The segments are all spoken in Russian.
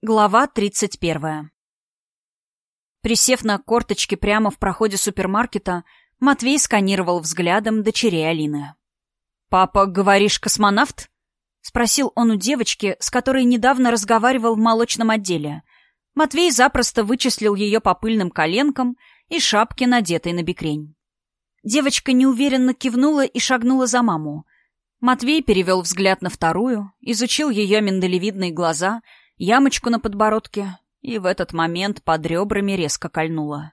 Глава 31. Присев на корточки прямо в проходе супермаркета, Матвей сканировал взглядом дочерей Алины. «Папа, говоришь, космонавт?» — спросил он у девочки, с которой недавно разговаривал в молочном отделе. Матвей запросто вычислил ее по пыльным коленкам и шапке, надетой на бекрень. Девочка неуверенно кивнула и шагнула за маму. Матвей перевел взгляд на вторую, изучил ее миндалевидные глаза — ямочку на подбородке, и в этот момент под ребрами резко кольнуло.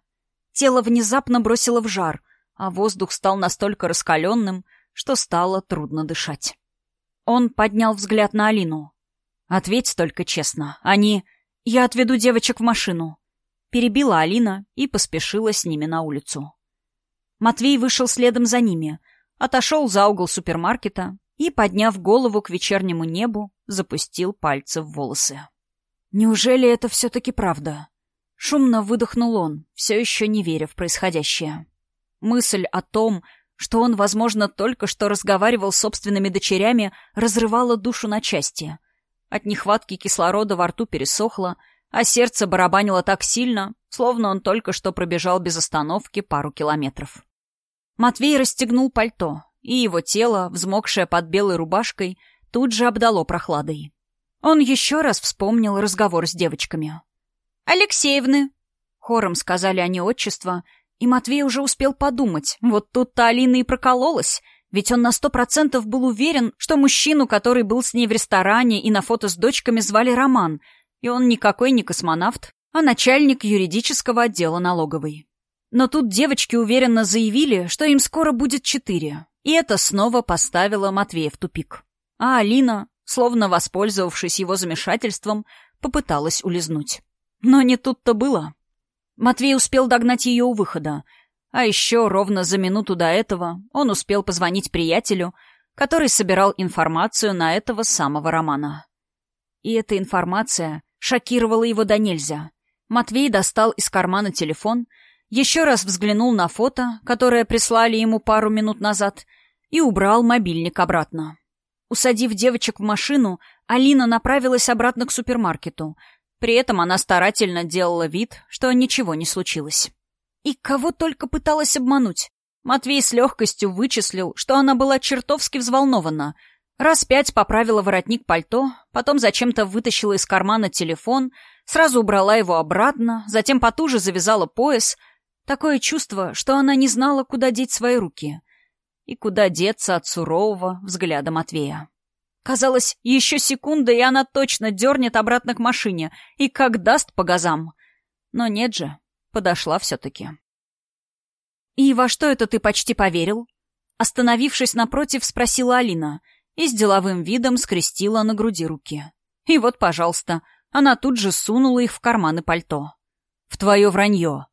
Тело внезапно бросило в жар, а воздух стал настолько раскаленным, что стало трудно дышать. Он поднял взгляд на Алину. «Ответь только честно. Они... Я отведу девочек в машину». Перебила Алина и поспешила с ними на улицу. Матвей вышел следом за ними, отошел за угол супермаркета и, подняв голову к вечернему небу, запустил пальцы в волосы. Неужели это все-таки правда? Шумно выдохнул он, все еще не веря в происходящее. Мысль о том, что он, возможно, только что разговаривал с собственными дочерями, разрывала душу на части. От нехватки кислорода во рту пересохло, а сердце барабанило так сильно, словно он только что пробежал без остановки пару километров. Матвей расстегнул пальто, и его тело, взмокшее под белой рубашкой, тут же обдало прохладой. Он еще раз вспомнил разговор с девочками. «Алексеевны!» — хором сказали они отчество, и Матвей уже успел подумать, вот тут-то Алина и прокололась, ведь он на сто процентов был уверен, что мужчину, который был с ней в ресторане и на фото с дочками, звали Роман, и он никакой не космонавт, а начальник юридического отдела налоговой. Но тут девочки уверенно заявили, что им скоро будет четыре, и это снова поставило Матвея в тупик. А Алина, словно воспользовавшись его замешательством, попыталась улизнуть. Но не тут-то было. Матвей успел догнать ее у выхода, а еще ровно за минуту до этого он успел позвонить приятелю, который собирал информацию на этого самого Романа. И эта информация шокировала его до нельзя. Матвей достал из кармана телефон, еще раз взглянул на фото, которое прислали ему пару минут назад, и убрал мобильник обратно. Усадив девочек в машину, Алина направилась обратно к супермаркету. При этом она старательно делала вид, что ничего не случилось. И кого только пыталась обмануть. Матвей с легкостью вычислил, что она была чертовски взволнована. Раз пять поправила воротник пальто, потом зачем-то вытащила из кармана телефон, сразу убрала его обратно, затем потуже завязала пояс. Такое чувство, что она не знала, куда деть свои руки и куда деться от сурового взгляда Матвея. Казалось, еще секунда, и она точно дернет обратно к машине, и как даст по газам. Но нет же, подошла все-таки. «И во что это ты почти поверил?» Остановившись напротив, спросила Алина и с деловым видом скрестила на груди руки. И вот, пожалуйста, она тут же сунула их в карманы пальто. «В твое вранье!»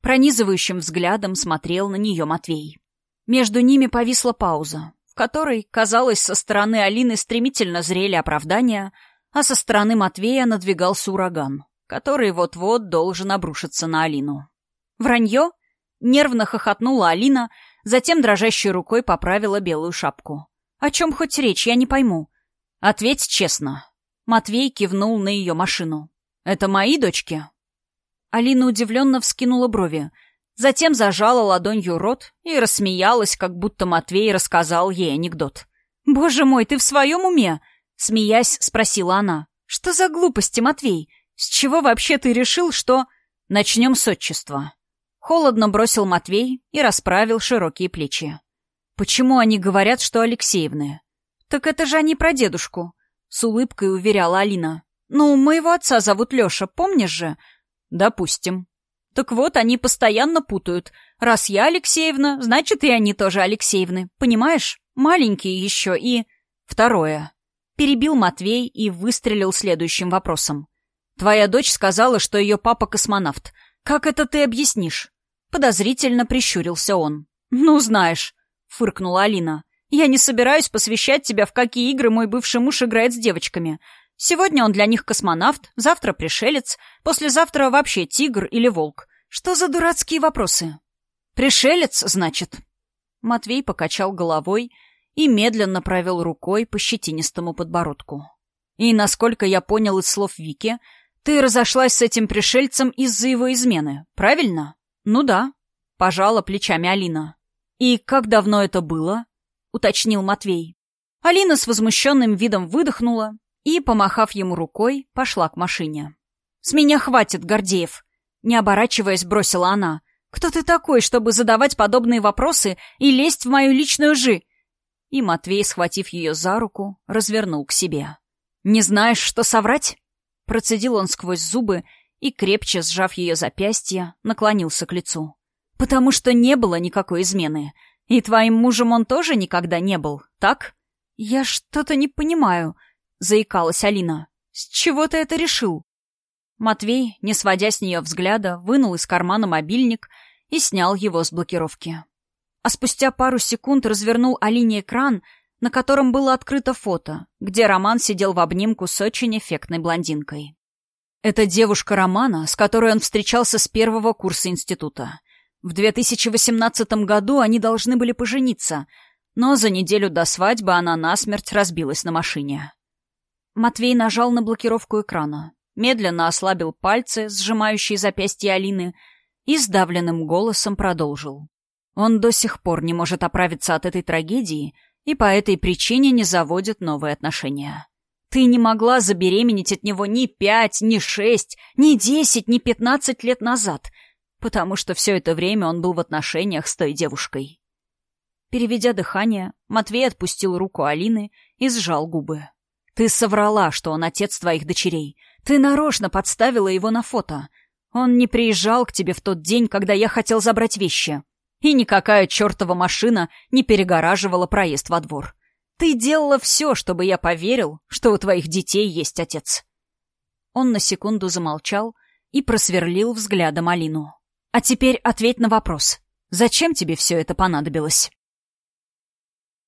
Пронизывающим взглядом смотрел на нее Матвей. Между ними повисла пауза, в которой, казалось, со стороны Алины стремительно зрели оправдания, а со стороны Матвея надвигался ураган, который вот-вот должен обрушиться на Алину. «Вранье?» — нервно хохотнула Алина, затем дрожащей рукой поправила белую шапку. «О чем хоть речь, я не пойму». «Ответь честно». Матвей кивнул на ее машину. «Это мои дочки?» Алина удивленно вскинула брови — Затем зажала ладонью рот и рассмеялась, как будто Матвей рассказал ей анекдот. «Боже мой, ты в своем уме?» — смеясь, спросила она. «Что за глупости, Матвей? С чего вообще ты решил, что...» «Начнем с отчества». Холодно бросил Матвей и расправил широкие плечи. «Почему они говорят, что Алексеевны?» «Так это же они про дедушку», — с улыбкой уверяла Алина. «Ну, моего отца зовут Леша, помнишь же?» «Допустим», так вот, они постоянно путают. Раз я Алексеевна, значит, и они тоже Алексеевны. Понимаешь? Маленькие еще и... Второе. Перебил Матвей и выстрелил следующим вопросом. Твоя дочь сказала, что ее папа космонавт. Как это ты объяснишь? Подозрительно прищурился он. Ну, знаешь, фыркнула Алина. Я не собираюсь посвящать тебя, в какие игры мой бывший муж играет с девочками. Сегодня он для них космонавт, завтра пришелец, послезавтра вообще тигр или волк. Что за дурацкие вопросы? Пришелец, значит? Матвей покачал головой и медленно провел рукой по щетинистому подбородку. И, насколько я понял из слов Вики, Ты разошлась с этим пришельцем из-за его измены, правильно? Ну да. Пожала плечами Алина. И как давно это было? Уточнил Матвей. Алина с возмущенным видом выдохнула и, помахав ему рукой, пошла к машине. «С меня хватит, Гордеев!» Не оборачиваясь, бросила она. «Кто ты такой, чтобы задавать подобные вопросы и лезть в мою личную жи?» И Матвей, схватив ее за руку, развернул к себе. «Не знаешь, что соврать?» Процедил он сквозь зубы и, крепче сжав ее запястье, наклонился к лицу. «Потому что не было никакой измены. И твоим мужем он тоже никогда не был, так?» «Я что-то не понимаю», — заикалась Алина. «С чего ты это решил?» Матвей, не сводя с нее взгляда, вынул из кармана мобильник и снял его с блокировки. А спустя пару секунд развернул Алине экран, на котором было открыто фото, где Роман сидел в обнимку с очень эффектной блондинкой. Это девушка Романа, с которой он встречался с первого курса института. В 2018 году они должны были пожениться, но за неделю до свадьбы она насмерть разбилась на машине. Матвей нажал на блокировку экрана, медленно ослабил пальцы, сжимающие запястье Алины, и сдавленным голосом продолжил. Он до сих пор не может оправиться от этой трагедии и по этой причине не заводит новые отношения. Ты не могла забеременеть от него ни пять, ни шесть, ни десять, ни пятнадцать лет назад, потому что все это время он был в отношениях с той девушкой. Переведя дыхание, Матвей отпустил руку Алины и сжал губы. «Ты соврала, что он отец твоих дочерей. Ты нарочно подставила его на фото. Он не приезжал к тебе в тот день, когда я хотел забрать вещи. И никакая чертова машина не перегораживала проезд во двор. Ты делала все, чтобы я поверил, что у твоих детей есть отец». Он на секунду замолчал и просверлил взглядом Алину. «А теперь ответь на вопрос. Зачем тебе все это понадобилось?»